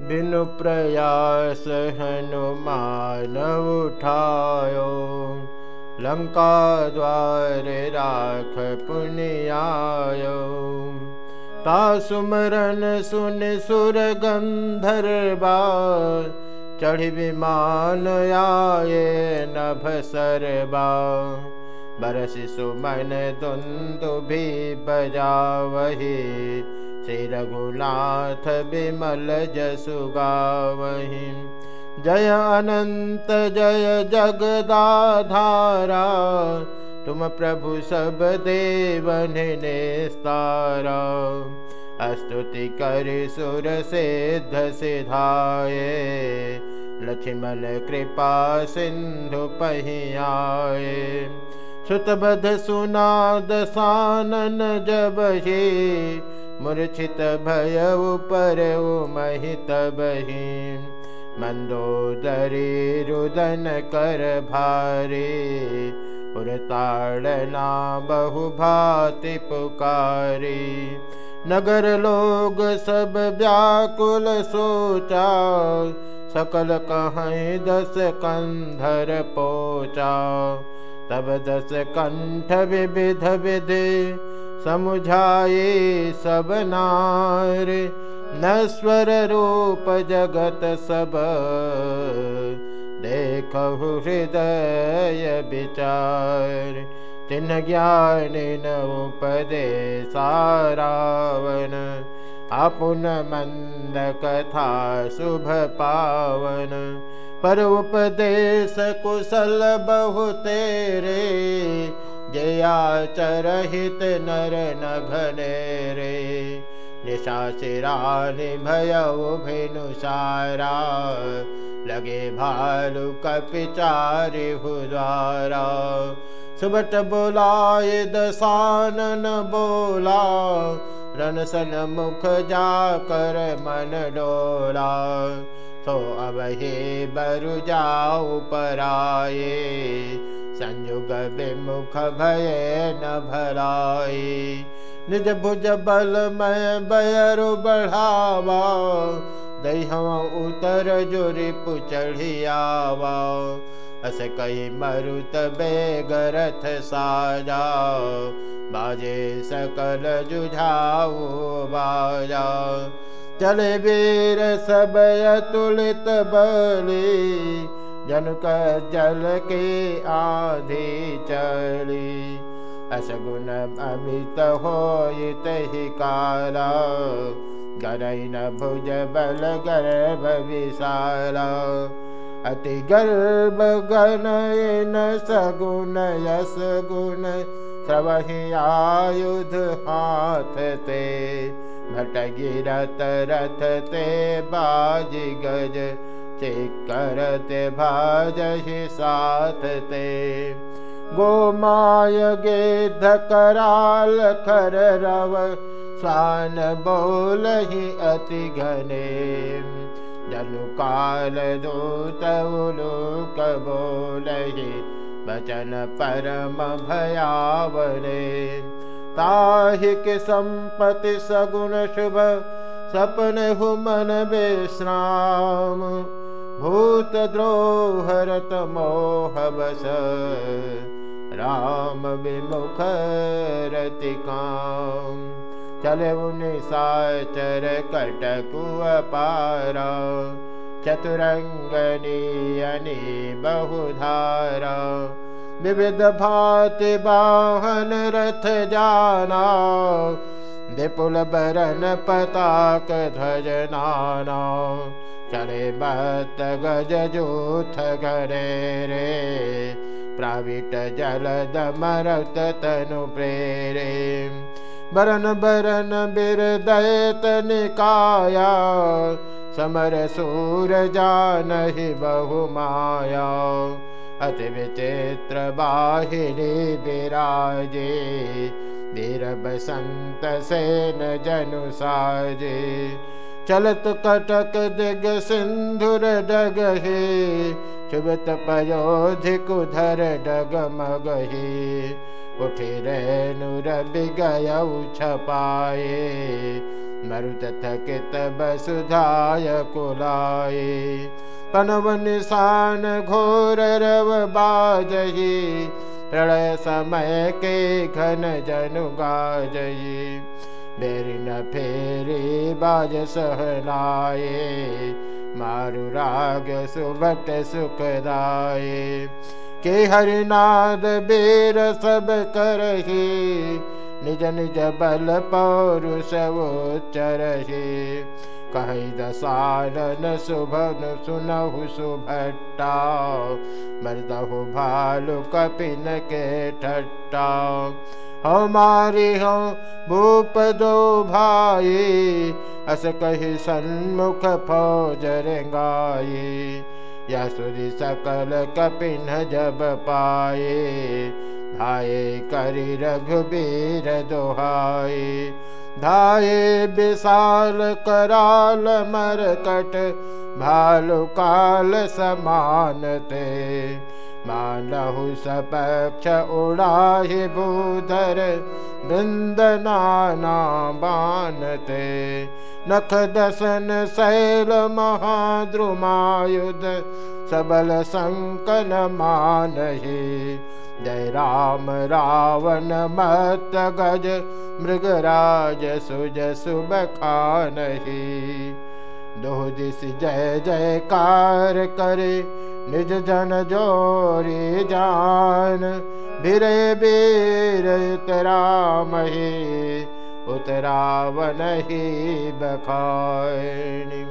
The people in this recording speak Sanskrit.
बिनु प्रयास हनुमान उठायो। लंका द्वार राख पुनियायो ता सुमरन सुन सुर गंधर्वा चढ़ विमान आए नभ सरबा बरस सुमन दुंदु भी बजावही श्री रघुनाथ विमल जसुगावहि जय अनंत, जय जगदाधारा। तुम प्रभु सब देवन नेस्तारा। स्तुति कर सुर सिद्ध सिधाये। लक्ष्मण कृपा सिंधु पहियाए सुतबध सुनाद सानन जब ही मूर्छित भय पर महित बही। मंदोदरी रुदन कर भारे। बहु भाति पुकारी। नगर लोग सब व्याकुल सोचा। सकल कहें दस कंधर पोचा। तब दस कंठ विविध विधि समुझाए सब नार नस्वर रूप जगत सब। देख हृदय विचार, चिन्ह ज्ञान उपदे सारावन। अपुन मंद कथा शुभ पावन। पर उपदेश कुशल बहु तेरे जया चरहित नर निशा भयउ भिनुसारा लगे भालु कपिचारि हुद्वारा। सुबट बोलाए दसानन बोला रन सन मुख जाकर मन डोला। तो अब हे बरु जाऊ पराए संयुग विमुख भय न भराई निज भुज बल मैं बयरु बढ़ावा। दह उतर जोरी पुचढ़ियावा अस कही मरुत बेगरथ साजा। बाजे सकल जुझाऊ बाजा। चले वीर सब अतुलित बली जनक जल के आधे चली असगुण अमित हो गरैन भुज बल गर्भ विशाला। अति गर्भ गण सगुण यस गुण। श्रवहि आयुध हाथ ते। भट गिरत रथ ते बाज गज करते भाजहि साथ ते गोमाय गेध कराल खर रव, स्वान बोलहि अति घने। जनु काल दूत उलूक बोलहि वचन परम भयावरे ताहिक संपति सगुण शुभ, सपन हुमन विश्राम। भूत द्रोहरत मोह बस राम विमुख रतिकाम चले साचर कटकु अपारा चतुरंगनी बहुधारा। विविध भाति वाहन रथ जाना। विपुल बरन पताक ध्वज चले बत गज घरे रे। प्राविट जलद मरत तनु प्रेरे। बरन बरन बिरदयत निकाया समर सूर जानहि बहु माया। अति विचित्र बाहिरी विराजे वीर बसंत सेन जनु साजे चलत कटक दिग सिंधुर डगहे शुभत पयोधि कुधर डग मगहे उठे रेणुर बिगय छपाए, मरुत थकित बसुधाय कुलाए। पनव निशान घोर रव बाजही, प्रलय समय के घन जनु गाजही। मेरी न फेरी बाज सहनाए मारु राग सुबट सुखदाए के हरिनाद बेर सब करही निज निज बल वो चरहे कही दसानन शुभन सुनहु सुभट्टा मरदहु भालु कपिन के ठट्टा हमारे हो भूप दो भाई, अस कही सन्मुख फौज रेंगाई यसुरी सकल कपिन जब पाए भाई करी रघुबीर दोहाए धाये विशाल समानते मानहु सपक्ष उड़ाहि भूधर नख दसन शैल महाद्रुमायुध सबल संकन मानहि। जय राम रावण मत गज मृगराज सुज सुब खानहि दो दिस जय जय कार करे निज जन जोरी जान। भिरे बीर उतरामहि उतरावन ही बखानी